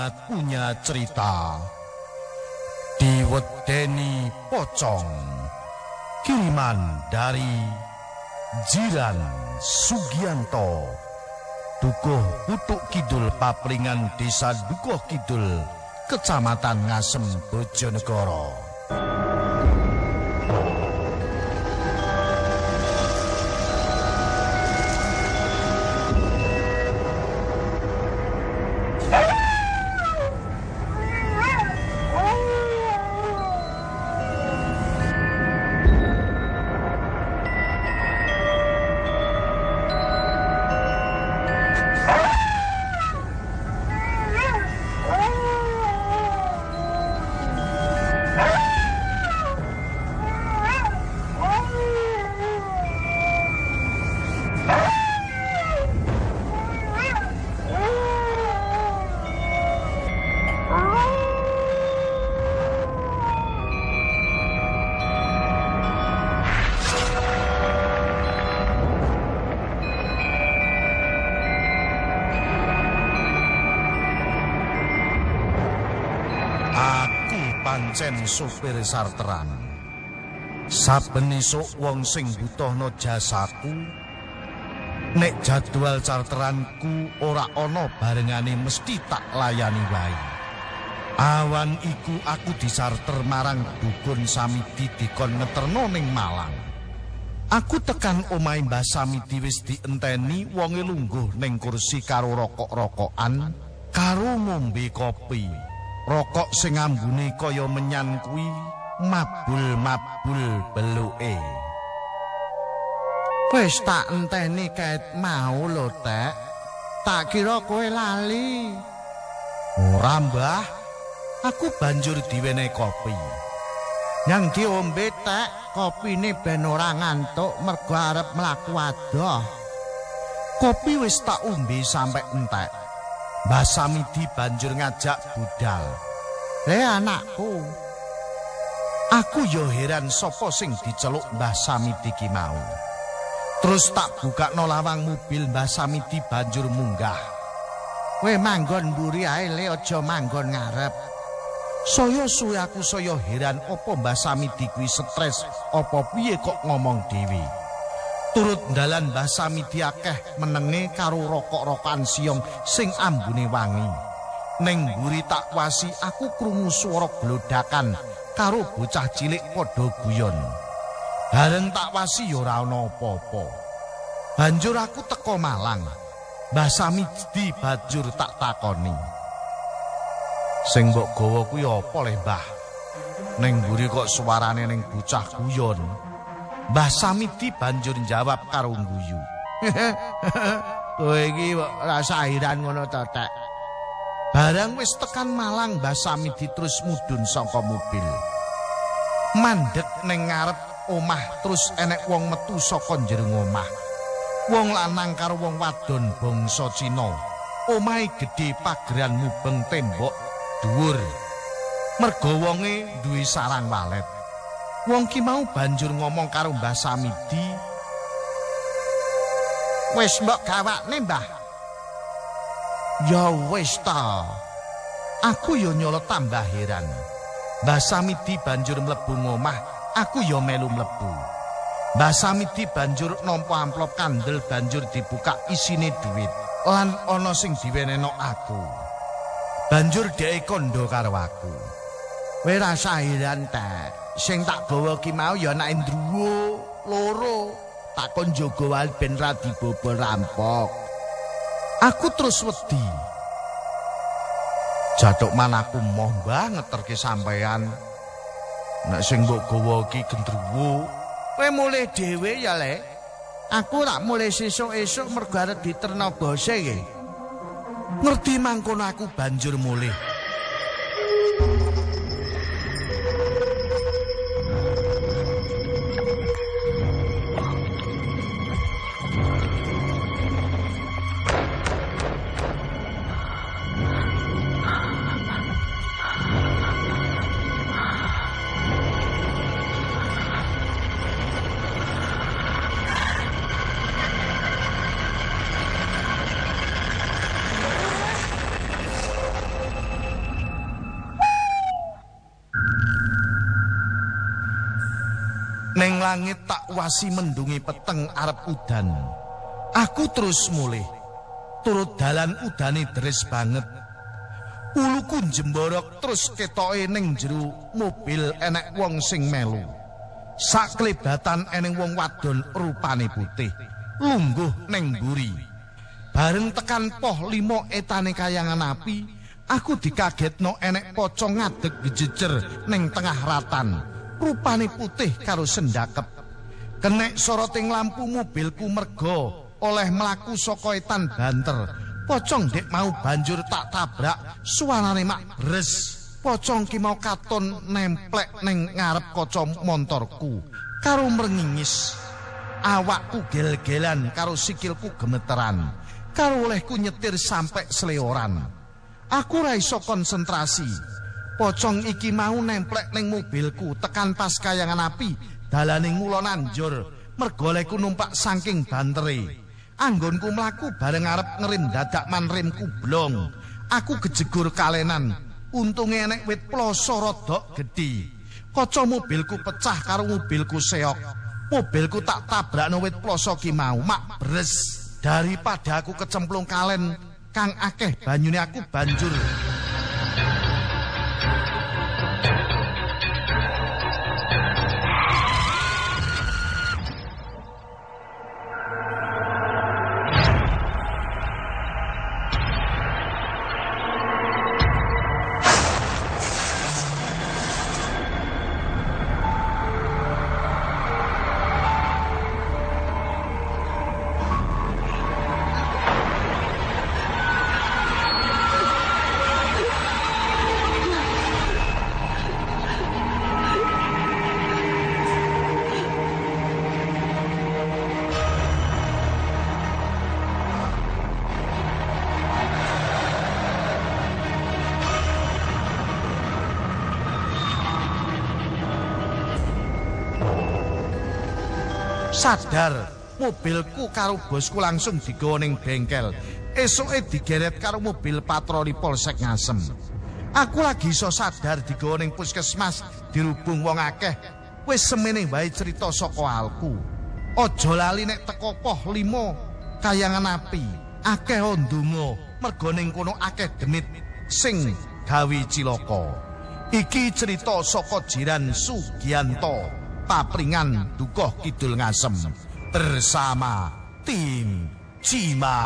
Jimat punya cerita. Diwedeni Pocong Kiriman dari Jiran Sugianto Dukuh Putuk Kidul Papringan Desa Dukuh Kidul Kecamatan Ngasem Bojonegoro pancen supir sarteran. Saben esuk wong sing butuhno jasaku nek jadwal charteranku ora ana barengane mesti tak layani wae. Awan iku aku disarter marang dukun Samidi dikon ngeterno ning Malang. Aku tekan omahe Mbah Samidi wis dienteni wonge lungguh ning kursi karo rokok-rokokan karo ngombe kopi. Rokok sing ambune kaya menyan kuwi mabul-mabul beluke. Wis tak enteni kait mau lho, Tek. Tak kira kowe lali. Ora, Mbah. Aku banjur diwene kopi. Yang diombe, Tek, kopine ben ora ngantuk mergo arep mlaku adoh. Kopi wis tak umbi sampe entek. Mbah Samidi banjur ngajak budal. "Le anakku, aku yo heran sapa sing diceluk Mbah Samidi ki mau." Terus tak buka no lawang mobil Mbah Samidi banjur munggah. "We manggon mburi ae le aja manggon ngarep." Saya suwe aku saya heran apa Mbah Samidi kuwi stres apa piye kok ngomong dhewe. Turut dalan Mbah Samidi akeh menenge karo rokok-rokokan siong sing ambune wangi. Ning mburi tak wasi aku krungu swara blodakan karo bocah cilik padha guyon. Bareng tak wasi ya ora ana apa-apa. Banjur aku teko Malang. Mbah Samidi banjur tak takoni. Sing mbok gawa kuwi apa le, Mbah? Ning mburi kok suarane ning bocah guyon. Mbah Samidi banjur jawab karo guyu. Kowe iki rasa iran ngono to, Tek. Barang wis tekan Malang, Mbah Samidi terus mudhun saka mobil. Mandek ning ngarep omah terus enek wong metu saka jero omah. Wong lanang karo wong wadon bangsa Cina. Omahe gedhe pageran mubeng tembok dhuwur. Mergo wonge duwe sarang walet. Wong ki mau banjur ngomong karo Mbah Samidi. Wis mbok gawakne, Mbah. Ya wis ta. Aku yo nyolot tambah heran. Mbah Samidi banjur mlebu ngomah, aku yo melu mlebu. Mbah Samidi banjur nampa amplop kandel banjur dibuka isine duit lan ana sing diweneno aku. Banjur dhek kondo karo aku. Kowe rasa heran ta? Sing tak gawa ki mau ya anak Indruwo loro. Takon jaga wal ben ra dibobol rampok. Aku terus wedi. Jaduk manaku moh mbah ngeterke sampean nek sing mbok gawa ki gendruwo kowe mulih dhewe ya le aku rak mulih sesuk-esuk mergo arep diterno bose ngerti mangkono aku banjur mulih Neng langit tak wasi mendungi peteng arep udan. Aku terus mulih. Turut dalan udane deres banget. Uluku jemborok terus ketoke ning jero mobil enek wong sing melu. Saklebatan eneng wong wadon rupane putih. Lungguh neng buri. Bareng tekan poh limo etane kayangan api, aku dikagetno enek pocong ngadeg gejejer ning tengah ratan. Rupane putih karo sendakep. Kenek soroting lampu mobilku mergo oleh melaku saka etan banter. Pocong dek mau banjur tak tabrak suarane mak bres. Pocong ki mau katon nemplek ning ngarep kaca montorku karo mrengingis. Awakku gel-gelan karo sikilku gemeteran. karo olehku nyetir sampai seleoran. Aku ra iso konsentrasi. Pocong iki mau nemplek ning mobilku tekan pas kayangan api dalane ngulon anjur mergoleku numpak saking bantere. Anggonku mlaku bareng arep ngerim dadak manrimku blong. Aku kejegur kalenan. Untunge enek wit ploso rodok gedhi. Kaca mobilku pecah karo mobilku seok. Mobilku tak tabrakno wit ploso ki mau mak bres. daripada aku kecemplung kalen kang akeh banyune aku banjur sadar mobilku karo bosku langsung digawa ning bengkel. Esuke digeret karo mobil patroli Polsek Ngasem. Aku lagi iso sadar digawa ning puskesmas dirubung wong akeh. Wis semene wae cerita saka alku. Aja lali nek teko poh 5 kayangan api. Akeh ndonga mergo ning kono akeh demit sing gawe cilaka. Iki cerita saka jiran Sugianto. papringan dukuh kidul ngasem bersama tim Cima.